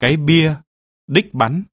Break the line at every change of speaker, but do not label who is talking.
cái bia, đích bắn,